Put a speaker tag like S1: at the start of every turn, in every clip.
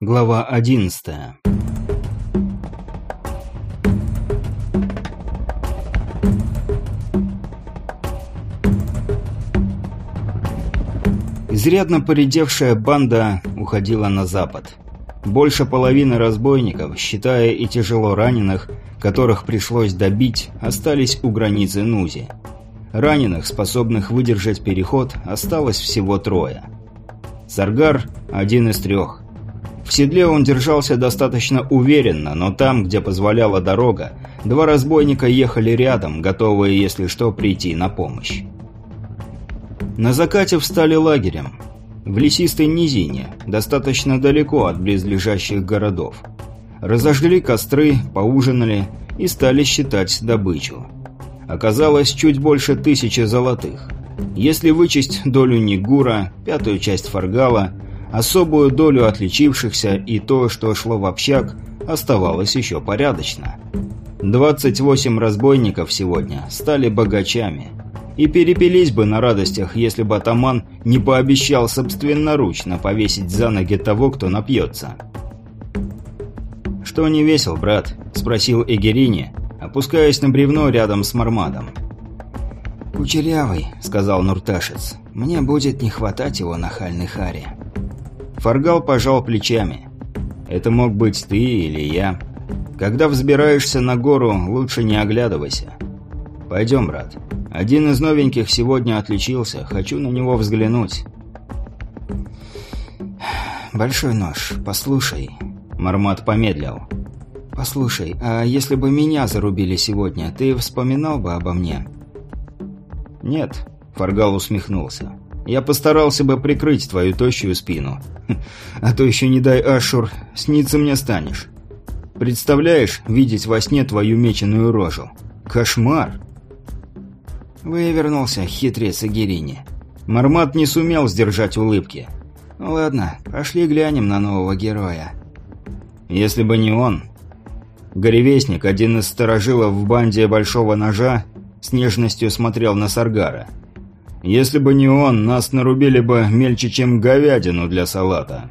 S1: Глава одиннадцатая Изрядно поредевшая банда уходила на запад. Больше половины разбойников, считая и тяжело раненых, которых пришлось добить, остались у границы Нузи. Раненых, способных выдержать переход, осталось всего трое. Саргар – один из трех. В седле он держался достаточно уверенно, но там, где позволяла дорога, два разбойника ехали рядом, готовые, если что, прийти на помощь. На закате встали лагерем. В лесистой низине, достаточно далеко от близлежащих городов. Разожгли костры, поужинали и стали считать добычу. Оказалось чуть больше тысячи золотых. Если вычесть долю Нигура, пятую часть Фаргала – Особую долю отличившихся и то, что шло в общак, оставалось еще порядочно. 28 разбойников сегодня стали богачами. И перепились бы на радостях, если бы атаман не пообещал собственноручно повесить за ноги того, кто напьется. «Что не весел, брат?» – спросил Эгерини, опускаясь на бревно рядом с Мармадом.
S2: «Кучерявый», – сказал Нурташец. «Мне будет не хватать его нахальной харе».
S1: Фаргал пожал плечами. «Это мог быть ты или я. Когда взбираешься на гору, лучше не оглядывайся. Пойдем, брат. Один из новеньких сегодня отличился. Хочу на него взглянуть».
S2: «Большой нож, послушай».
S1: Мармат помедлил.
S2: «Послушай, а если бы меня зарубили сегодня, ты вспоминал бы обо мне?»
S1: «Нет», — Фаргал усмехнулся. «Я постарался бы прикрыть твою тощую спину. А то еще не дай, Ашур, снится мне станешь. Представляешь, видеть во сне твою меченую рожу? Кошмар!»
S2: Вывернулся хитрец Агирини.
S1: Мармат не сумел сдержать улыбки.
S2: «Ну ладно, пошли глянем на нового героя».
S1: Если бы не он... Горевестник, один из сторожилов в банде Большого Ножа, с нежностью смотрел на Саргара. Если бы не он, нас нарубили бы мельче, чем говядину для салата.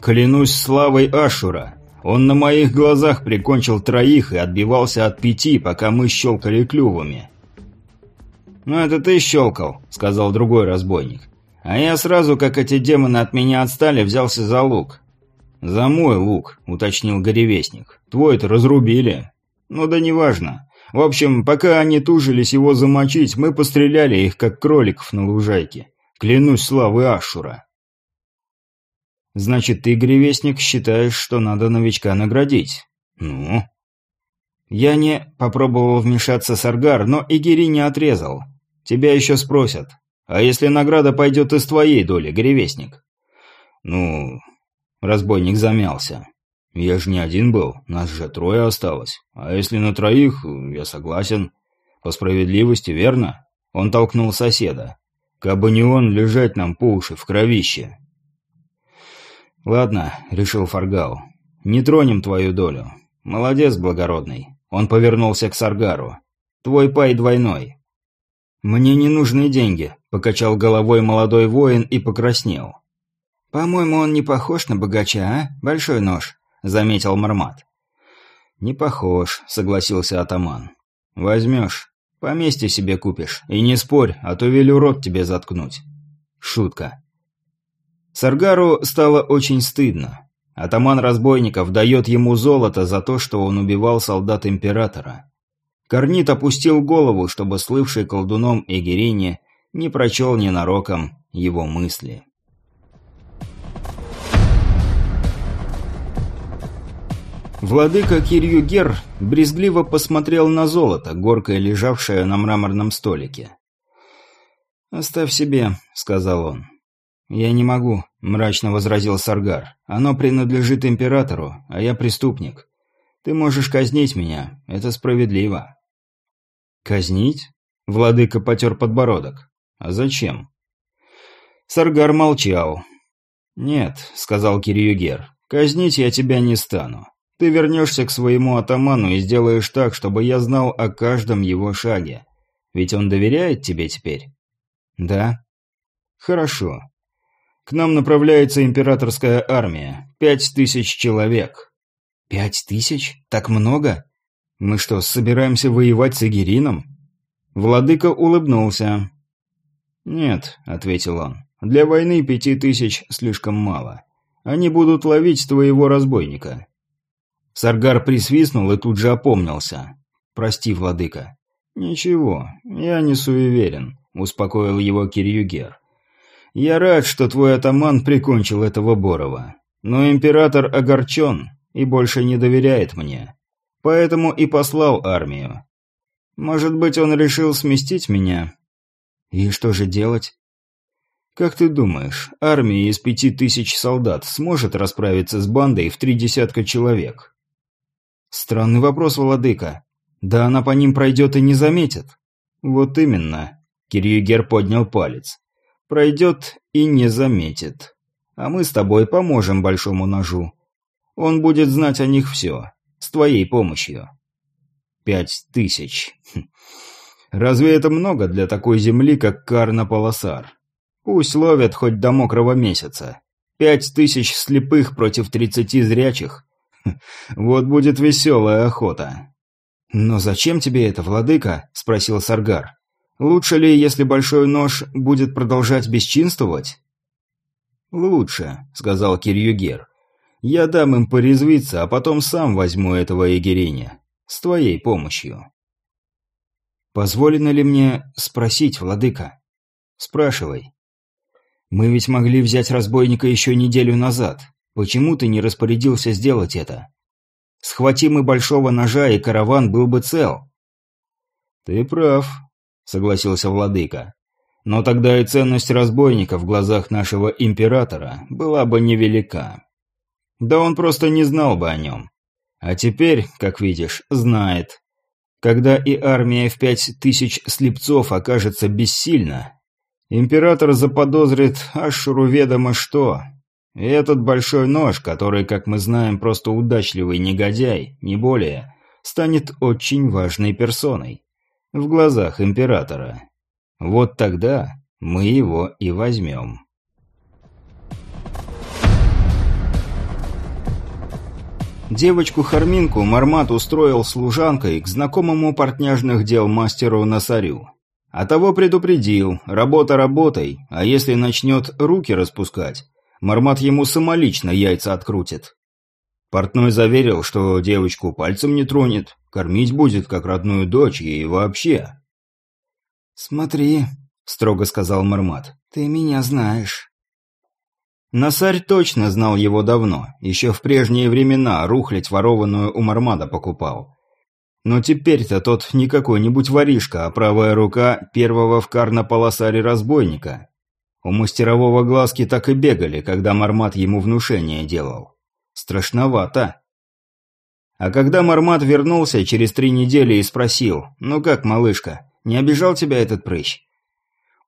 S1: Клянусь славой Ашура, он на моих глазах прикончил троих и отбивался от пяти, пока мы щелкали клювами. «Ну это ты щелкал», — сказал другой разбойник. «А я сразу, как эти демоны от меня отстали, взялся за лук». «За мой лук», — уточнил горевестник. «Твой-то разрубили». «Ну да неважно. В общем, пока они тужились его замочить, мы постреляли их, как кроликов на лужайке. Клянусь славы Ашура. Значит, ты, гревестник, считаешь, что надо новичка наградить? Ну? Я не попробовал вмешаться Саргар, но Игири не отрезал. Тебя еще спросят. А если награда пойдет из твоей доли, гревестник? Ну, разбойник замялся. «Я же не один был, нас же трое осталось. А если на троих, я согласен. По справедливости, верно?» Он толкнул соседа. «Кабы не он, лежать нам по уши в кровище». «Ладно», — решил Фаргал. «Не тронем твою долю. Молодец, благородный». Он повернулся к Саргару. «Твой пай двойной». «Мне не нужны деньги», — покачал головой молодой воин и покраснел.
S2: «По-моему, он не похож на богача, а? Большой нож заметил Мармат.
S1: «Не похож», — согласился атаман. «Возьмешь. Поместье себе купишь. И не спорь, а то велю рот тебе заткнуть». Шутка. Саргару стало очень стыдно. Атаман разбойников дает ему золото за то, что он убивал солдат императора. Корнит опустил голову, чтобы слывший колдуном Эгерине не прочел ненароком его мысли. Владыка Кирюгер брезгливо посмотрел на золото, горкой лежавшее на мраморном столике. «Оставь себе», — сказал он. «Я не могу», — мрачно возразил Саргар. «Оно принадлежит императору, а я преступник. Ты можешь казнить меня, это справедливо». «Казнить?» — владыка потер подбородок. «А зачем?» Саргар молчал. «Нет», — сказал Кирюгер, — «казнить я тебя не стану. Ты вернешься к своему атаману и сделаешь так, чтобы я знал о каждом его шаге. Ведь он доверяет тебе теперь? Да. Хорошо. К нам направляется императорская армия. Пять тысяч человек».
S2: «Пять тысяч? Так много? Мы что, собираемся воевать с Эгерином?»
S1: Владыка улыбнулся. «Нет», — ответил он, — «для войны пяти тысяч слишком мало. Они будут ловить твоего разбойника». Саргар присвистнул и тут же опомнился. «Прости, владыка». «Ничего, я не суеверен», — успокоил его Кирюгер. «Я рад, что твой атаман прикончил этого Борова. Но император огорчен и больше не доверяет мне. Поэтому и послал армию. Может быть, он решил сместить меня?»
S2: «И что же делать?»
S1: «Как ты думаешь, армия из пяти тысяч солдат сможет расправиться с бандой в три десятка человек?»
S2: «Странный вопрос, владыка. Да она по ним пройдет и не заметит».
S1: «Вот именно», — Кирюгер поднял палец. «Пройдет и не заметит. А мы с тобой поможем Большому Ножу. Он будет знать о них все. С твоей помощью». «Пять тысяч. Хм. Разве это много для такой земли, как Карна-Полосар? Пусть ловят хоть до мокрого месяца. Пять тысяч слепых против тридцати зрячих. Вот будет веселая охота».
S2: «Но зачем тебе это, владыка?» – спросил Саргар. «Лучше ли, если большой нож будет продолжать бесчинствовать?»
S1: «Лучше», – сказал Кирюгер. «Я дам им порезвиться, а потом сам возьму этого егериня. С твоей помощью».
S2: «Позволено ли мне спросить, владыка?»
S1: «Спрашивай».
S2: «Мы ведь могли взять разбойника еще неделю назад. Почему ты не распорядился сделать это?» Схвати мы большого ножа, и караван был бы цел.
S1: Ты прав, согласился владыка. Но тогда и ценность разбойника в глазах нашего императора была бы невелика. Да он просто не знал бы о нем. А теперь, как видишь, знает. Когда и армия в пять тысяч слепцов окажется бессильна, император заподозрит аж ведомо что, и этот большой нож, который, как мы знаем, просто удачливый негодяй, не более, станет очень важной персоной. В глазах императора. Вот тогда мы его и возьмем. Девочку Харминку Мармат устроил служанкой к знакомому портняжных дел мастеру Насарю. А того предупредил, работа работой, а если начнет руки распускать, Мармат ему самолично яйца открутит. Портной заверил, что девочку пальцем не тронет, кормить будет как родную дочь и вообще.
S2: «Смотри», — строго сказал Мармат, — «ты меня знаешь».
S1: Насарь точно знал его давно, еще в прежние времена рухлядь ворованную у Мармада покупал. Но теперь-то тот не какой-нибудь воришка, а правая рука первого в карно-полосаре разбойника. У мастерового глазки так и бегали, когда Мармат ему внушение делал. Страшновато. А когда Мармат вернулся через три недели и спросил, «Ну как, малышка, не обижал тебя этот прыщ?»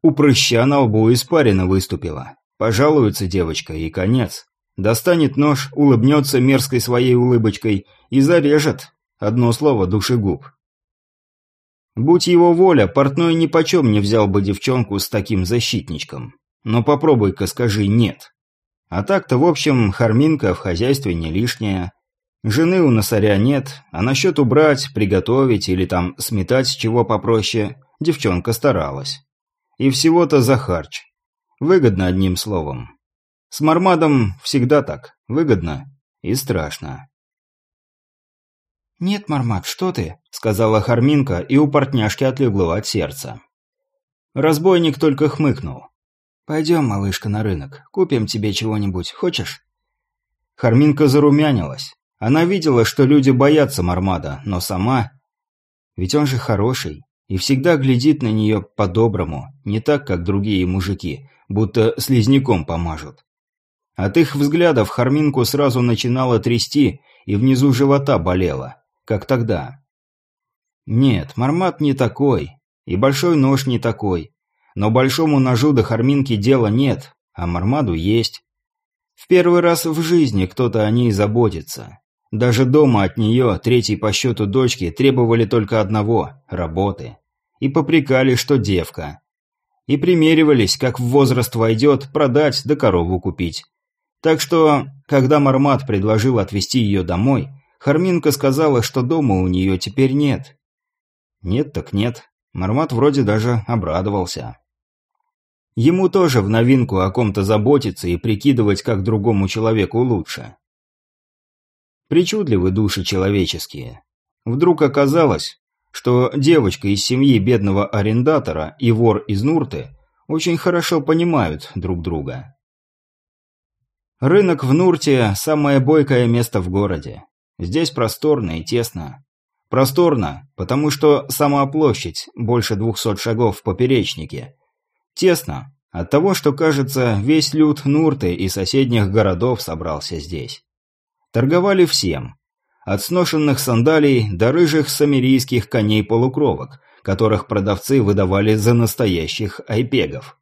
S1: У прыща на лбу испарина выступила. Пожалуется девочка, и конец. Достанет нож, улыбнется мерзкой своей улыбочкой и зарежет. Одно слово душегуб. Будь его воля, портной нипочем не взял бы девчонку с таким защитничком. Но попробуй-ка скажи «нет». А так-то, в общем, Харминка в хозяйстве не лишняя. Жены у носаря нет, а насчет убрать, приготовить или там сметать с чего попроще, девчонка старалась. И всего-то за харч. Выгодно одним словом. С Мармадом всегда так. Выгодно и страшно.
S2: «Нет, Мармад, что ты?»
S1: — сказала Харминка, и у портняшки отлегло от сердца. Разбойник только хмыкнул.
S2: «Пойдем, малышка, на рынок. Купим тебе чего-нибудь. Хочешь?»
S1: Харминка зарумянилась. Она видела, что люди боятся Мармада, но сама... Ведь он же хороший и всегда глядит на нее по-доброму, не так, как другие мужики, будто слизняком помажут. От их взглядов Харминку сразу начинало трясти, и внизу живота болело, как тогда. Нет, Мармат не такой, и большой нож не такой, но большому ножу до Харминки дела нет, а Мармаду есть. В первый раз в жизни кто-то о ней заботится. Даже дома от нее, третий по счету дочки, требовали только одного – работы. И попрекали, что девка. И примеривались, как в возраст войдет, продать да корову купить. Так что, когда Мармат предложил отвезти ее домой, Харминка сказала, что дома у нее теперь нет. Нет так нет. Мармат вроде даже обрадовался. Ему тоже в новинку о ком-то заботиться и прикидывать, как другому человеку лучше. Причудливы души человеческие. Вдруг оказалось, что девочка из семьи бедного арендатора и вор из Нурты очень хорошо понимают друг друга. Рынок в Нурте – самое бойкое место в городе. Здесь просторно и тесно. Просторно, потому что сама площадь больше двухсот шагов в поперечнике. Тесно, от того, что, кажется, весь люд Нурты и соседних городов собрался здесь. Торговали всем. От сношенных сандалий до рыжих самирийских коней-полукровок, которых продавцы выдавали за настоящих айпегов.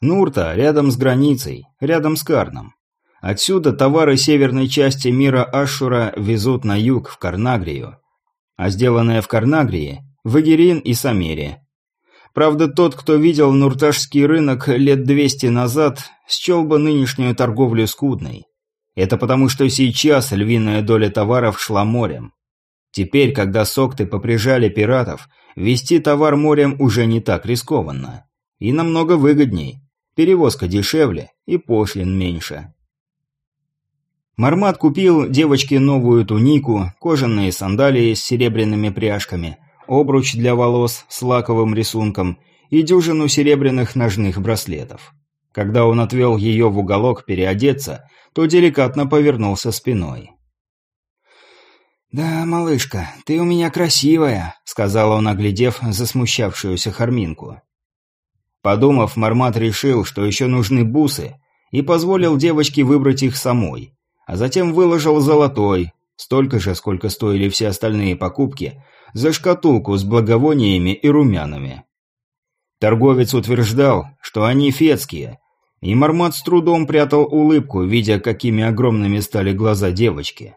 S1: Нурта рядом с границей, рядом с Карном. Отсюда товары северной части мира Ашура везут на юг, в Карнагрию. А сделанное в Карнагрии – в Эгерин и Самере. Правда, тот, кто видел нурташский рынок лет 200 назад, счел бы нынешнюю торговлю скудной. Это потому, что сейчас львиная доля товаров шла морем. Теперь, когда сокты поприжали пиратов, вести товар морем уже не так рискованно. И намного выгодней. Перевозка дешевле и пошлин меньше. Мармат купил девочке новую тунику, кожаные сандалии с серебряными пряжками, обруч для волос с лаковым рисунком и дюжину серебряных ножных браслетов. Когда он отвел ее в уголок переодеться, то деликатно повернулся спиной. «Да, малышка, ты у меня красивая», — сказал он, оглядев засмущавшуюся Харминку. Подумав, Мармат решил, что еще нужны бусы, и позволил девочке выбрать их самой а затем выложил золотой, столько же, сколько стоили все остальные покупки, за шкатулку с благовониями и румянами. Торговец утверждал, что они фетские, и Мармат с трудом прятал улыбку, видя, какими огромными стали глаза девочки.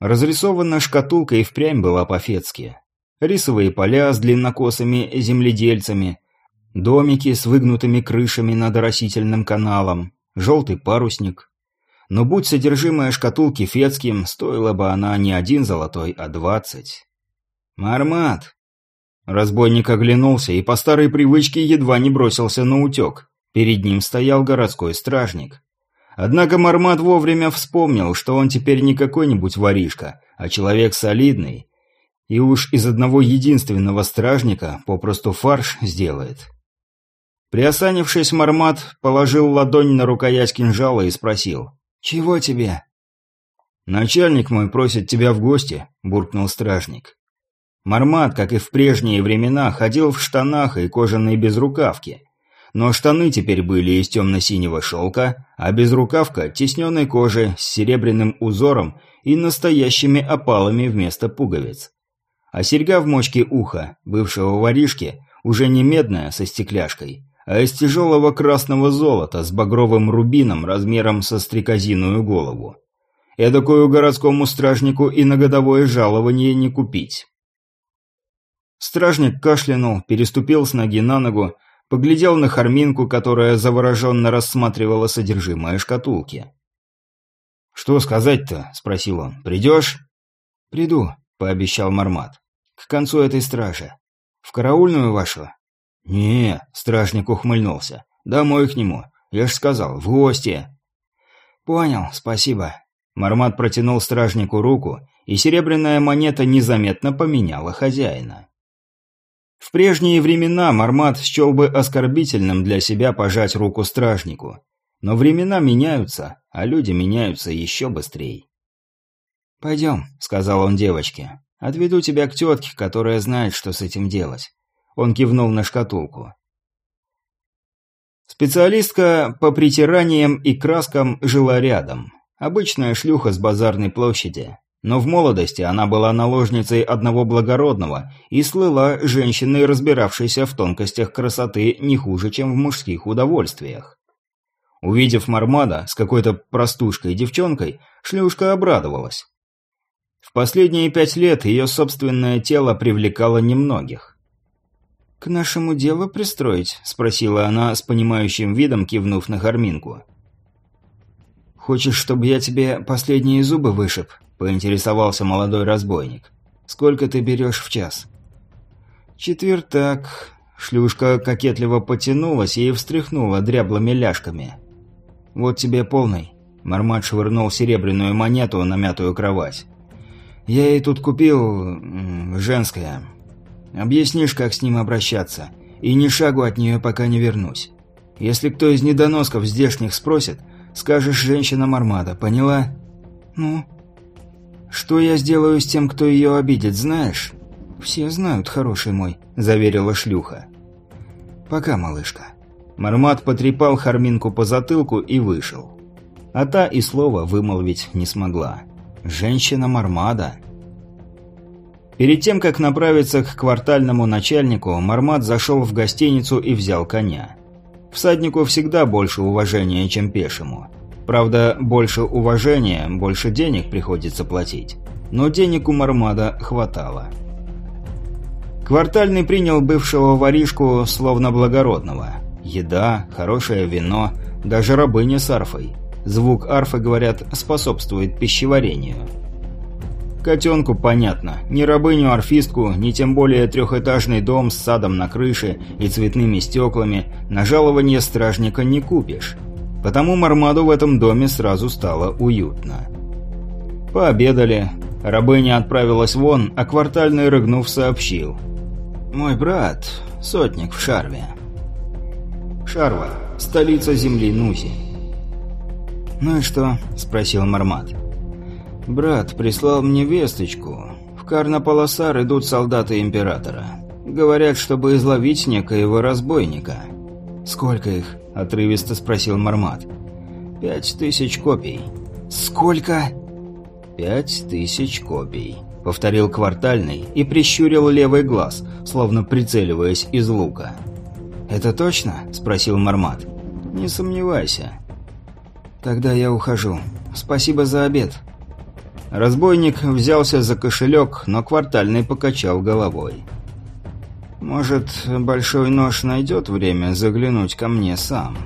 S1: Разрисованная шкатулка и впрямь была по-фетски. Рисовые поля с длиннокосыми земледельцами, домики с выгнутыми крышами над растительным каналом, желтый парусник, но будь содержимое шкатулки фетским, стоила бы она не один золотой, а двадцать. «Мармат!» Разбойник оглянулся и по старой привычке едва не бросился на утек. Перед ним стоял городской стражник. Однако Мармат вовремя вспомнил, что он теперь не какой-нибудь воришка, а человек солидный. И уж из одного единственного стражника попросту фарш сделает. Приосанившись, Мармат положил ладонь на рукоять кинжала и спросил. «Чего тебе?» «Начальник мой просит тебя в гости», – буркнул стражник. Мармат, как и в прежние времена, ходил в штанах и кожаной безрукавке. Но штаны теперь были из темно-синего шелка, а безрукавка – тесненной кожи с серебряным узором и настоящими опалами вместо пуговиц. А серьга в мочке уха, бывшего воришки, уже не медная со стекляшкой, а из тяжелого красного золота с багровым рубином размером со стрекозиную голову. Эдакую городскому стражнику и на годовое жалование не купить. Стражник кашлянул, переступил с ноги на ногу, поглядел на Харминку, которая завороженно рассматривала содержимое шкатулки. «Что сказать-то?» – спросил он. «Придешь?» «Приду», – пообещал Мармат. «К концу этой стражи. В караульную вашу?» «Не», — стражник ухмыльнулся. «Домой к нему. Я ж сказал, в гости». «Понял, спасибо». Мармат протянул стражнику руку, и серебряная монета незаметно поменяла хозяина. В прежние времена Мармат счел бы оскорбительным для себя пожать руку стражнику. Но времена меняются, а люди меняются еще быстрее. «Пойдем», — сказал он девочке. «Отведу тебя к тетке, которая знает, что с этим делать. Он кивнул на шкатулку. Специалистка по притираниям и краскам жила рядом. Обычная шлюха с базарной площади. Но в молодости она была наложницей одного благородного и слыла женщиной, разбиравшейся в тонкостях красоты не хуже, чем в мужских удовольствиях. Увидев Мармада с какой-то простушкой-девчонкой, шлюшка обрадовалась. В последние пять лет ее собственное тело привлекало немногих.
S2: «К нашему делу пристроить?» – спросила она с понимающим видом, кивнув на Харминку. «Хочешь, чтобы я тебе последние зубы вышиб?» – поинтересовался молодой разбойник. «Сколько ты берешь в час?» «Четвертак». Шлюшка кокетливо потянулась и встряхнула дряблыми ляжками. «Вот тебе полный». Мармат швырнул серебряную монету на мятую кровать. «Я ей тут купил... женское. Объяснишь, как с ним обращаться. И ни шагу от нее пока не вернусь. Если кто из недоносков здешних спросит, скажешь женщина Мармада, поняла? Ну? Что я сделаю с тем, кто ее обидит, знаешь? Все знают, хороший мой, заверила шлюха. Пока, малышка. Мармат потрепал Харминку по затылку и вышел. А та и слова вымолвить не смогла. Женщина Мармада. Перед тем, как направиться к квартальному начальнику, Мармат зашел в гостиницу и взял коня. Всаднику всегда больше уважения, чем пешему. Правда, больше уважения, больше денег приходится платить. Но денег у Мармада хватало. Квартальный принял бывшего воришку словно благородного. Еда, хорошее вино, даже рабыня с арфой. Звук арфы, говорят, способствует пищеварению. Котенку понятно. Ни рабыню-орфистку, ни тем более трехэтажный дом с садом на крыше и цветными стеклами на жалование стражника не купишь. Потому Мармаду в этом доме сразу стало уютно. Пообедали. Рабыня отправилась вон, а квартальный рыгнув сообщил. «Мой брат, сотник в Шарве». Шарва, столица земли Нузи. «Ну и что?» – спросил Мармат. «Брат прислал мне весточку. В Карнаполосар идут солдаты Императора. Говорят, чтобы изловить некоего разбойника». «Сколько их?» – отрывисто спросил Мармат. «Пять тысяч копий». «Сколько?» «Пять тысяч копий», — повторил квартальный и прищурил левый глаз, словно прицеливаясь из лука. «Это точно?» — спросил Мармат. «Не сомневайся». «Тогда я ухожу. Спасибо за обед». Разбойник взялся за кошелек, но квартальный покачал головой. «Может, большой нож найдет время заглянуть ко мне сам?»